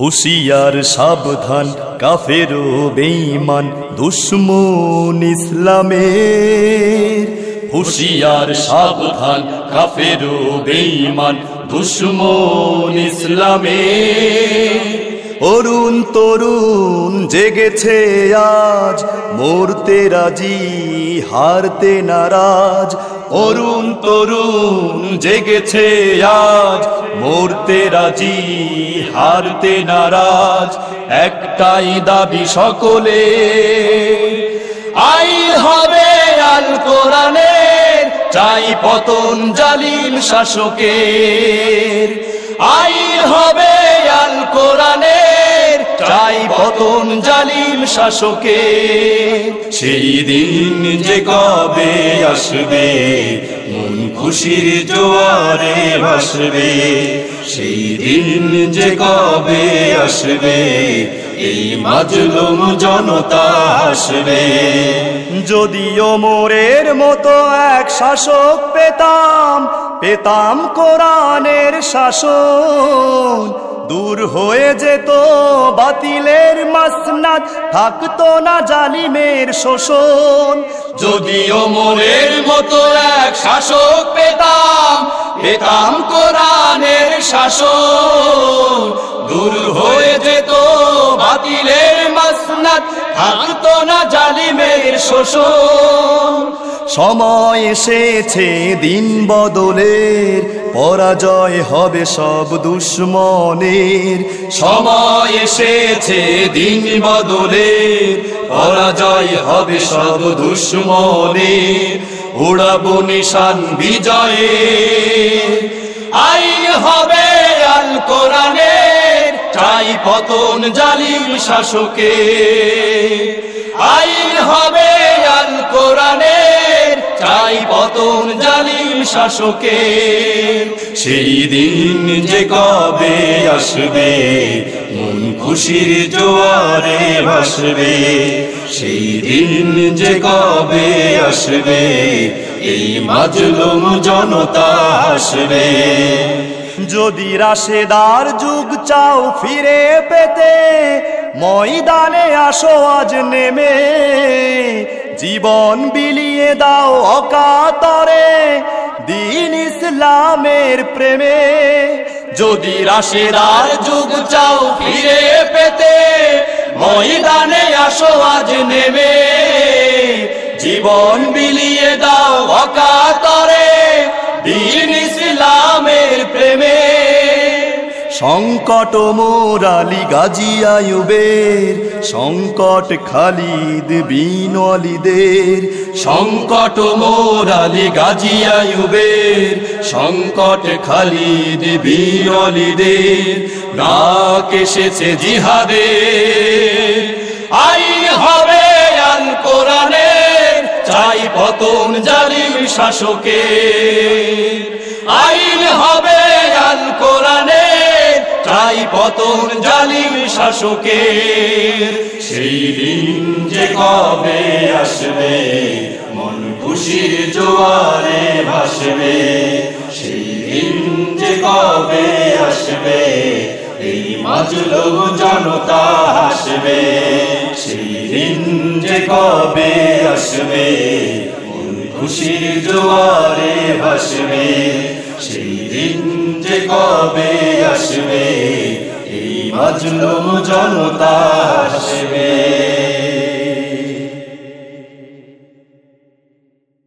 হুশিয়ার সাবধান, কাফের বেঈমান, দুশ্মন ইসলামের। হুশিয়ার সাবধান, কাফের বেঈমান, দুশ্মন ইসলামের। অরুণ তরুণ জেগেছে আজ, মরতে রাজি, হারতে নারাজ। অরুণ তরুণ জেগেছে আজ। মরতে রাজি, হারতে নারাজ, একটাই দাবি সকলে আই হবে আল কোরআনের, চাই পতন জালিম শাসকের। আই হবে আল কোরআনের চাই পতন জালিম শাসকে, সেই দিন যে কবে আসবে, মন খুশির জোয়ারে ভাসবে, সেই দিন যে কবে আসবে, এই মাজলুম জনতা আসবে। যদিও মোরের মতো এক শাসক পেতাম পেতাম কোরআনের শাসন দূর হয়ে যেত বাতিলের মাসনাদ, থাকতো না জালিমের শোষণ। যদিও মোরের মতো এক শাসক পেতাম পেতাম কোরআনের শাসন। দূর হয়ে যেত বাতিলের মাসনাদ, থাকতো না জালিমের শোষণ। সময় এসেছে দিন বদলের, পরাজয় হবে সব দুশ্মনের। সময় এসেছে দিন বদলের, পরাজয় হবে সব দুশ্মনের। উড়াবো নিশান বিজয়ে আই হবে আল কোরআনের, চাই পতন জালিম শাসকে আইন হবে চাই পতন জালিম শাসকে। সেই দিন যে কবে আসবে, মন খুশির জোয়ারে ভাসবে। সেই দিন যে কবে আসবে, এই মাজলুম জনতা আসবে। যদি রাশেদার যুগ চাও ফিরে পেতে, ময়দানে আসো আজ নেমে। জীবন বিলিয়ে দাও অকাতরে দিন ইসলামের প্রেমে। যদি রাশেদার যুগ চাও ফিরে পেতে, ময়দানে আসো আজ নেমে। জীবন বিলিয়ে সংকট মোরালি গাজী আয়ুবের সংকট খালিদ বিন সংকট মোরালি গাজী আয়ুবের সংকট খালিদ বিন ডাক এসেছে জিহাদে আই হবে আল চাই পতন জালিম শাসকের। আইন হবে আল চাই পতন জালিম শাসকের। সেই দিন যে কবে আসবে, মন খুশির জোয়ারে ভাসবে। সেই দিন যে কবে আসবে, এই মাজলুম জনতা হাসবে। সেই দিন যে কবে আসবে, মন খুশির জোয়ারে ভাসবে। সেই দিন যে কবে আসবে এই মাজলুম জনতা হাসবে